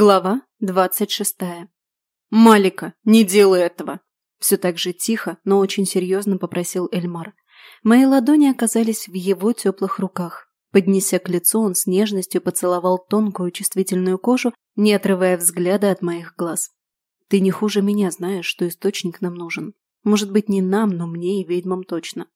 Глава двадцать шестая. «Малика, не делай этого!» Все так же тихо, но очень серьезно попросил Эльмар. Мои ладони оказались в его теплых руках. Поднеся к лицу, он с нежностью поцеловал тонкую чувствительную кожу, не отрывая взгляда от моих глаз. «Ты не хуже меня знаешь, что источник нам нужен. Может быть, не нам, но мне и ведьмам точно.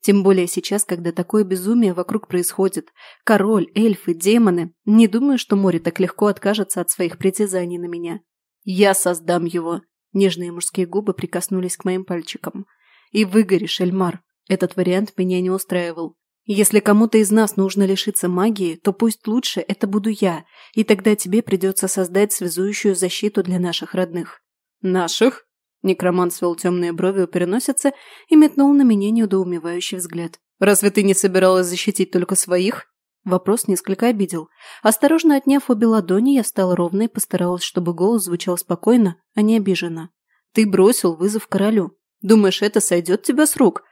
Тем более сейчас, когда такое безумие вокруг происходит. Король, эльфы, демоны. Не думаю, что море так легко откажется от своих притязаний на меня. Я создам его. Нежные мужские губы прикоснулись к моим пальчикам. И выгоришь, Эльмар. Этот вариант меня не устраивал. Если кому-то из нас нужно лишиться магии, то пусть лучше это буду я, и тогда тебе придется создать связующую защиту для наших родных. Наших? Некромант свел темные брови у переносицы и метнул на меня недоумевающий взгляд. «Разве ты не собиралась защитить только своих?» Вопрос несколько обидел. Осторожно отняв обе ладони, я встала ровно и постаралась, чтобы голос звучал спокойно, а не обиженно. «Ты бросил вызов королю. Думаешь, это сойдет тебя с рук?»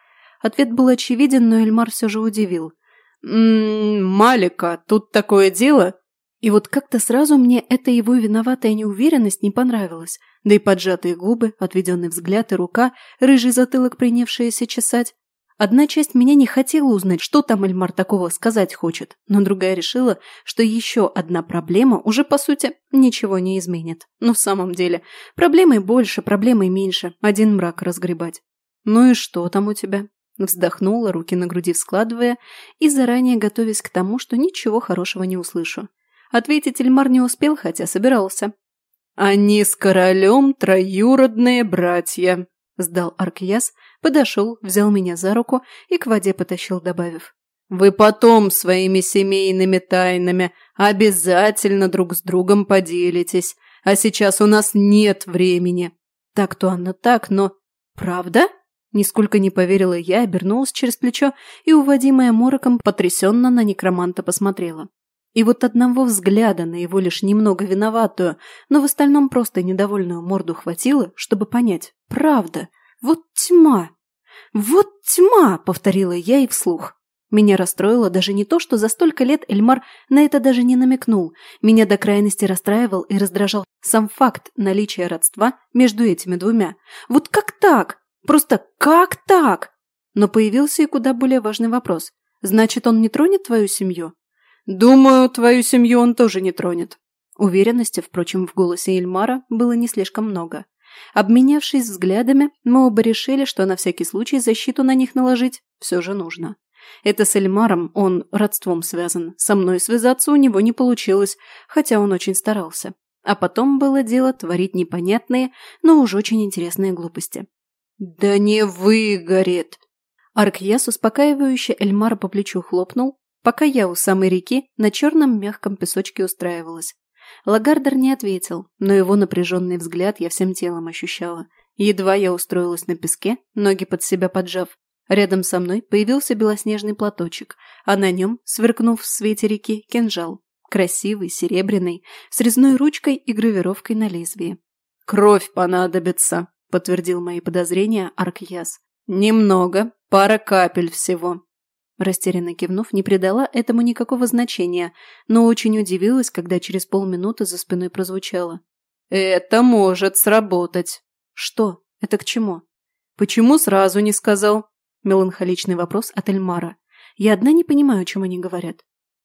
Ответ был очевиден, но Эльмар все же удивил. «Ммм, Малика, тут такое дело...» И вот как-то сразу мне эта его виноватая неуверенность не понравилась, да и поджатые губы, отведенный взгляд и рука, рыжий затылок, принявшаяся чесать. Одна часть меня не хотела узнать, что там Эльмар такого сказать хочет, но другая решила, что еще одна проблема уже, по сути, ничего не изменит. Но в самом деле, проблемой больше, проблемой меньше, один мрак разгребать. «Ну и что там у тебя?» Вздохнула, руки на груди складывая и заранее готовясь к тому, что ничего хорошего не услышу. Ответить Эльмар не успел, хотя собирался. «Они с королем троюродные братья», – сдал Аркьяс, подошел, взял меня за руку и к воде потащил, добавив. «Вы потом своими семейными тайнами обязательно друг с другом поделитесь, а сейчас у нас нет времени». Так-то оно так, но... Правда? Нисколько не поверила я, обернулась через плечо и, уводимая мороком, потрясенно на некроманта посмотрела. И вот одного взгляда на его лишь немного виноватую, но в остальном просто недовольную морду хватило, чтобы понять. Правда. Вот тьма. Вот тьма, повторила я и вслух. Меня расстроило даже не то, что за столько лет Эльмар на это даже не намекнул. Меня до крайности расстраивал и раздражал сам факт наличия родства между этими двумя. Вот как так? Просто как так? Но появился и куда более важный вопрос. Значит, он не тронет твою семью? Думаю, твою семью он тоже не тронет. Уверенности, впрочем, в голосе Эльмара было не слишком много. Обменявшись взглядами, мы оба решили, что на всякий случай защиту на них наложить все же нужно. Это с Эльмаром он родством связан. Со мной связаться у него не получилось, хотя он очень старался. А потом было дело творить непонятные, но уж очень интересные глупости. «Да не выгорит!» Аркьяс успокаивающе Эльмара по плечу хлопнул, пока я у самой реки на черном мягком песочке устраивалась. Лагардер не ответил, но его напряженный взгляд я всем телом ощущала. Едва я устроилась на песке, ноги под себя поджав, рядом со мной появился белоснежный платочек, а на нем, сверкнув в свете реки, кинжал. Красивый, серебряный, с резной ручкой и гравировкой на лезвии. «Кровь понадобится», — подтвердил мои подозрения Аркьяс. «Немного, пара капель всего. Растерянно кивнув, не придала этому никакого значения, но очень удивилась, когда через полминуты за спиной прозвучало. «Это может сработать». «Что? Это к чему?» «Почему сразу не сказал?» Меланхоличный вопрос от Эльмара. «Я одна не понимаю, о чем они говорят».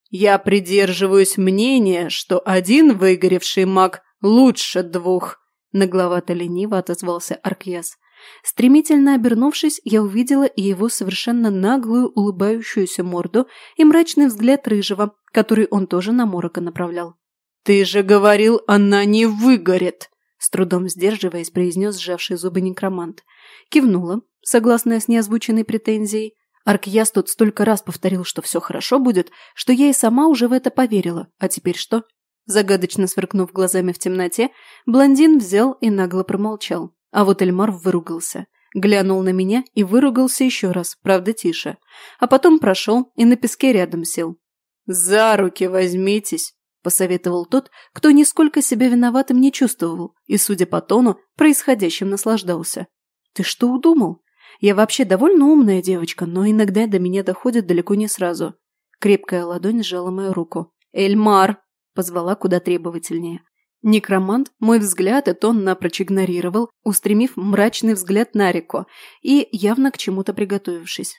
«Я придерживаюсь мнения, что один выгоревший маг лучше двух», нагловато-лениво отозвался Аркьяс. Стремительно обернувшись, я увидела и его совершенно наглую улыбающуюся морду и мрачный взгляд рыжего, который он тоже на Морока направлял. «Ты же говорил, она не выгорит!» С трудом сдерживаясь, произнес сжавший зубы некромант. Кивнула, согласная с неозвученной претензией. Аркьяс тут столько раз повторил, что все хорошо будет, что я и сама уже в это поверила. А теперь что? Загадочно сверкнув глазами в темноте, блондин взял и нагло промолчал. А вот Эльмар выругался. Глянул на меня и выругался еще раз, правда тише. А потом прошел и на песке рядом сел. «За руки возьмитесь!» – посоветовал тот, кто нисколько себя виноватым не чувствовал и, судя по тону, происходящим наслаждался. «Ты что удумал? Я вообще довольно умная девочка, но иногда до меня доходит далеко не сразу». Крепкая ладонь сжала мою руку. «Эльмар!» – позвала куда требовательнее. Некромант мой взгляд и тон напрочь игнорировал, устремив мрачный взгляд на реку и явно к чему-то приготовившись.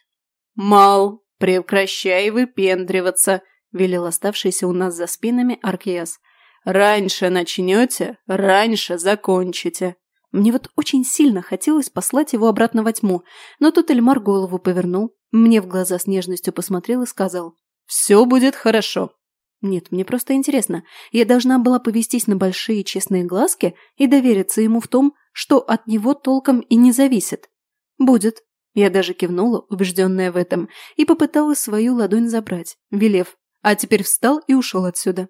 «Мал, прекращай выпендриваться!» – велел оставшийся у нас за спинами Аркиас. «Раньше начнете, раньше закончите!» Мне вот очень сильно хотелось послать его обратно во тьму, но тут Эльмар голову повернул, мне в глаза с нежностью посмотрел и сказал «Все будет хорошо». Нет, мне просто интересно. Я должна была повестись на большие честные глазки и довериться ему в том, что от него толком и не зависит. Будет. Я даже кивнула, убежденная в этом, и попыталась свою ладонь забрать, велев, а теперь встал и ушел отсюда.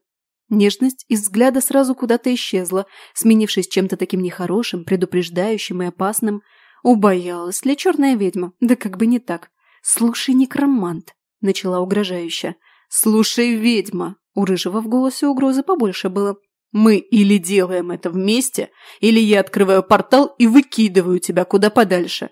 Нежность из взгляда сразу куда-то исчезла, сменившись чем-то таким нехорошим, предупреждающим и опасным. Убоялась ли черная ведьма? Да как бы не так. «Слушай, некромант», — начала угрожающе. «Слушай, ведьма!» У Рыжего в голосе угрозы побольше было. «Мы или делаем это вместе, или я открываю портал и выкидываю тебя куда подальше».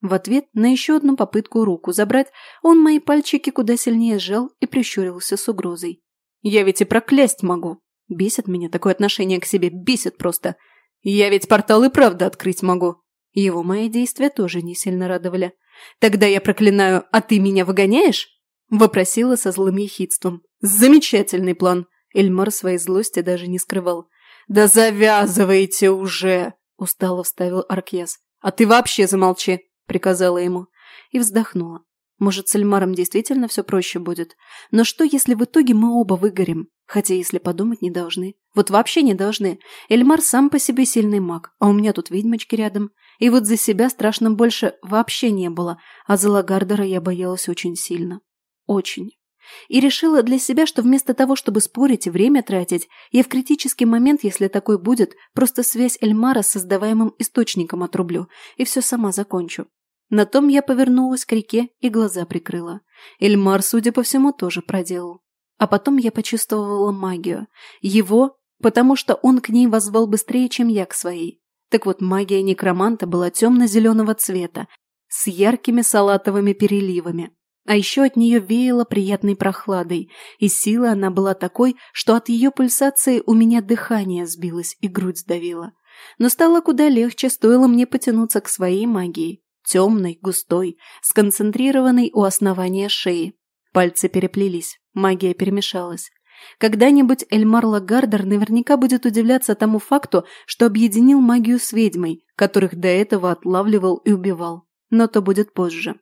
В ответ на еще одну попытку руку забрать, он мои пальчики куда сильнее сжал и прищурился с угрозой. «Я ведь и проклясть могу!» Бесит меня такое отношение к себе, бесит просто. «Я ведь портал и правда открыть могу!» Его мои действия тоже не сильно радовали. «Тогда я проклинаю, а ты меня выгоняешь?» Вопросила со злым ехидством. «Замечательный план!» Эльмар своей злости даже не скрывал. «Да завязывайте уже!» Устало вставил Аркьяс. «А ты вообще замолчи!» Приказала ему. И вздохнула. Может, с Эльмаром действительно все проще будет. Но что, если в итоге мы оба выгорим? Хотя, если подумать, не должны. Вот вообще не должны. Эльмар сам по себе сильный маг, а у меня тут ведьмочки рядом. И вот за себя страшно больше вообще не было, а за Лагардера я боялась очень сильно. Очень. И решила для себя, что вместо того, чтобы спорить и время тратить, я в критический момент, если такой будет, просто связь Эльмара с создаваемым источником отрублю и все сама закончу. На том я повернулась к реке и глаза прикрыла. Эльмар, судя по всему, тоже проделал. А потом я почувствовала магию. Его, потому что он к ней возвал быстрее, чем я к своей. Так вот, магия некроманта была темно-зеленого цвета, с яркими салатовыми переливами, а еще от нее веяло приятной прохладой, и сила она была такой, что от ее пульсации у меня дыхание сбилось и грудь сдавила. Но стало куда легче, стоило мне потянуться к своей магии. Темной, густой, сконцентрированной у основания шеи. Пальцы переплелись, магия перемешалась. Когда-нибудь Эльмар Лагардер наверняка будет удивляться тому факту, что объединил магию с ведьмой, которых до этого отлавливал и убивал. Но то будет позже.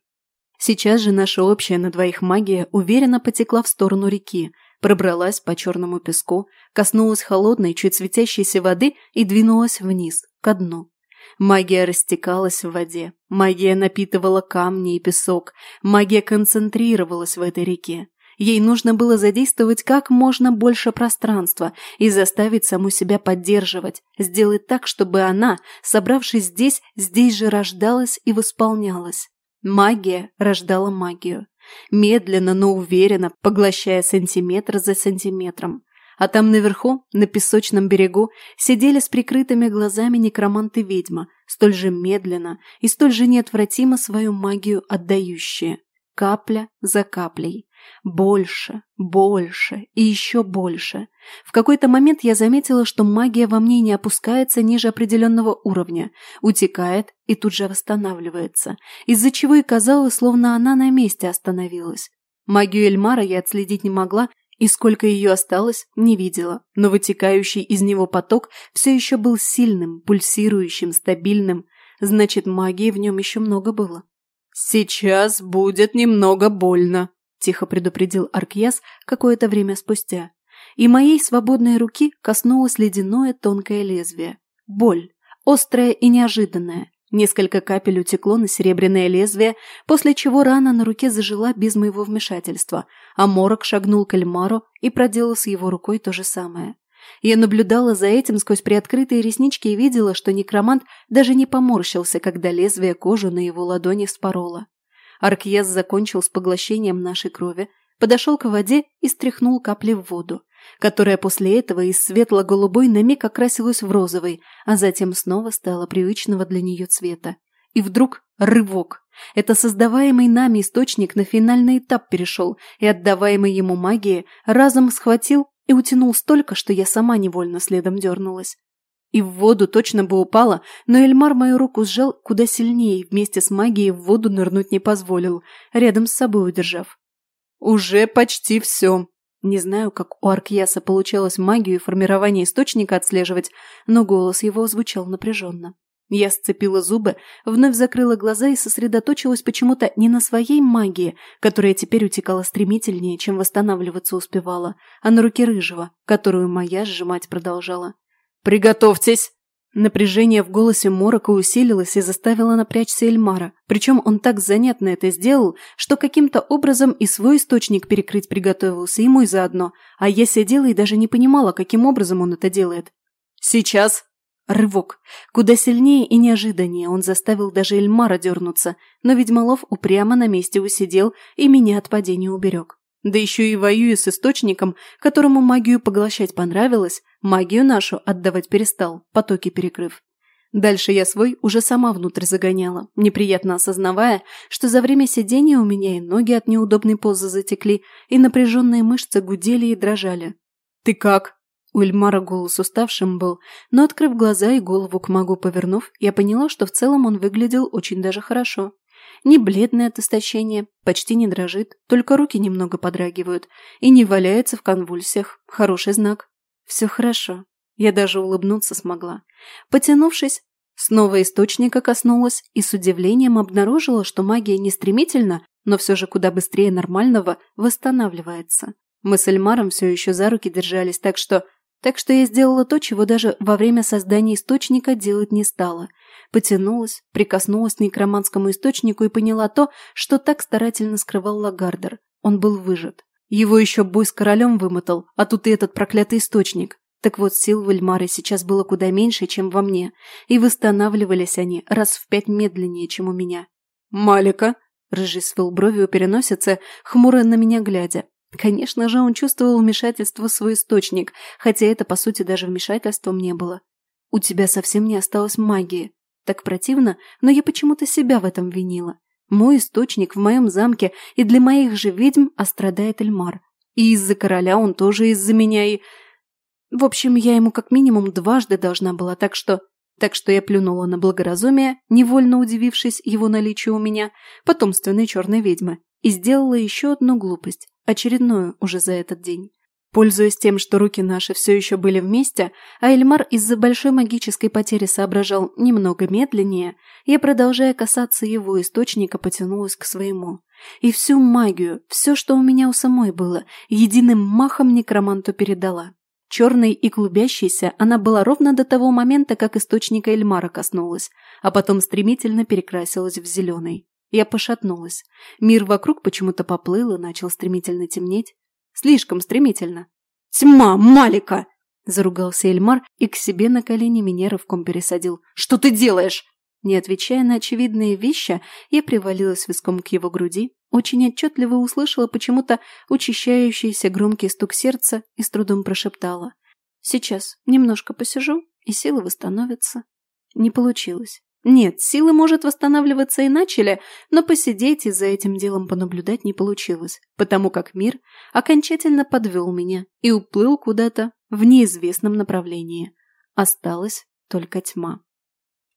Сейчас же наша общая на двоих магия уверенно потекла в сторону реки, пробралась по черному песку, коснулась холодной, чуть светящейся воды и двинулась вниз, ко дну. Магия растекалась в воде, магия напитывала камни и песок, магия концентрировалась в этой реке. Ей нужно было задействовать как можно больше пространства и заставить саму себя поддерживать, сделать так, чтобы она, собравшись здесь, здесь же рождалась и восполнялась. Магия рождала магию. Медленно, но уверенно, поглощая сантиметр за сантиметром. А там наверху, на песочном берегу, сидели с прикрытыми глазами некроманты ведьма, столь же медленно и столь же неотвратимо свою магию отдающие. Капля за каплей. Больше, больше и еще больше. В какой-то момент я заметила, что магия во мне не опускается ниже определенного уровня, утекает и тут же восстанавливается, из-за чего и казалось, словно она на месте остановилась. Магию Эльмара я отследить не могла, и сколько ее осталось, не видела, но вытекающий из него поток все еще был сильным, пульсирующим, стабильным, значит, магии в нем еще много было. «Сейчас будет немного больно», – тихо предупредил Аркьяс какое-то время спустя. И моей свободной руки коснулось ледяное тонкое лезвие. Боль. Острая и неожиданная. Несколько капель утекло на серебряное лезвие, после чего рана на руке зажила без моего вмешательства, а Морок шагнул к Эльмару и проделал с его рукой то же самое. Я наблюдала за этим сквозь приоткрытые реснички и видела, что некромант даже не поморщился, когда лезвие кожу на его ладони вспороло. Аркьез закончил с поглощением нашей крови, подошел к воде и стряхнул капли в воду, которая после этого из светло-голубой на миг окрасилась в розовый, а затем снова стала привычного для нее цвета. И вдруг рывок. Это создаваемый нами источник на финальный этап перешел, и отдаваемый ему магии разом схватил и утянул столько, что я сама невольно следом дернулась. И в воду точно бы упала, но Эльмар мою руку сжал куда сильнее вместе с магией в воду нырнуть не позволил, рядом с собой удержав. «Уже почти все», не знаю, как у Аркьяса получалось магию и формирование источника отслеживать, но голос его звучал напряженно. Я сцепила зубы, вновь закрыла глаза и сосредоточилась почему-то не на своей магии, которая теперь утекала стремительнее, чем восстанавливаться успевала, а на руке рыжего, которую моя сжимать продолжала. «Приготовьтесь!» Напряжение в голосе Морока усилилось и заставило напрячься Эльмара, причем он так занятно это сделал, что каким-то образом и свой источник перекрыть приготовился, и мой заодно, а я сидела и даже не понимала, каким образом он это делает. «Сейчас!» Рывок. Куда сильнее и неожиданнее он заставил даже Эльмара дернуться, но Ведьмолов упрямо на месте усидел и меня от падения уберег. Да еще и воюя с источником, которому магию поглощать понравилось, магию нашу отдавать перестал, потоки перекрыв. Дальше я свой уже сама внутрь загоняла, неприятно осознавая, что за время сидения у меня и ноги от неудобной позы затекли, и напряженные мышцы гудели и дрожали. «Ты как?» У Эльмара голос уставшим был, но, открыв глаза и голову к магу повернув, я поняла, что в целом он выглядел очень даже хорошо. Не бледный от истощения, почти не дрожит, только руки немного подрагивают и не валяется в конвульсиях. Хороший знак. Все хорошо. Я даже улыбнуться смогла. Потянувшись, снова источника коснулась и с удивлением обнаружила, что магия не стремительно, но все же куда быстрее нормального восстанавливается. Мы с Эльмаром все еще за руки держались, так что так что я сделала то, чего даже во время создания источника делать не стала. Потянулась, прикоснулась к некроманскому источнику и поняла то, что так старательно скрывал Лагардер. Он был выжат. Его еще бой с королем вымотал, а тут и этот проклятый источник. Так вот, сил в Эльмаре сейчас было куда меньше, чем во мне, и восстанавливались они раз в пять медленнее, чем у меня. «Малика!» – рыжий свел брови у переносицы, хмуро на меня глядя. Конечно же, он чувствовал вмешательство в свой источник, хотя это, по сути, даже вмешательством не было. У тебя совсем не осталось магии. Так противно, но я почему-то себя в этом винила. Мой источник в моем замке, и для моих же ведьм острадает Эльмар. И из-за короля он тоже из-за меня, и... В общем, я ему как минимум дважды должна была, так что... Так что я плюнула на благоразумие, невольно удивившись его наличию у меня, потомственной черной ведьмы, и сделала еще одну глупость. Очередную уже за этот день. Пользуясь тем, что руки наши все еще были вместе, а Эльмар из-за большой магической потери соображал немного медленнее, я, продолжая касаться его источника, потянулась к своему. И всю магию, все, что у меня у самой было, единым махом некроманту передала. Черной и клубящейся она была ровно до того момента, как источника Эльмара коснулась, а потом стремительно перекрасилась в зеленый. Я пошатнулась. Мир вокруг почему-то поплыл и начал стремительно темнеть. Слишком стремительно. «Тьма, Малика!» Заругался Эльмар и к себе на колени меня рывком пересадил. «Что ты делаешь?» Не отвечая на очевидные вещи, я привалилась виском к его груди, очень отчетливо услышала почему-то учащающийся громкий стук сердца и с трудом прошептала. «Сейчас немножко посижу, и силы восстановятся». Не получилось. Нет, силы, может, восстанавливаться и начали, но посидеть и за этим делом понаблюдать не получилось, потому как мир окончательно подвел меня и уплыл куда-то в неизвестном направлении. Осталась только тьма.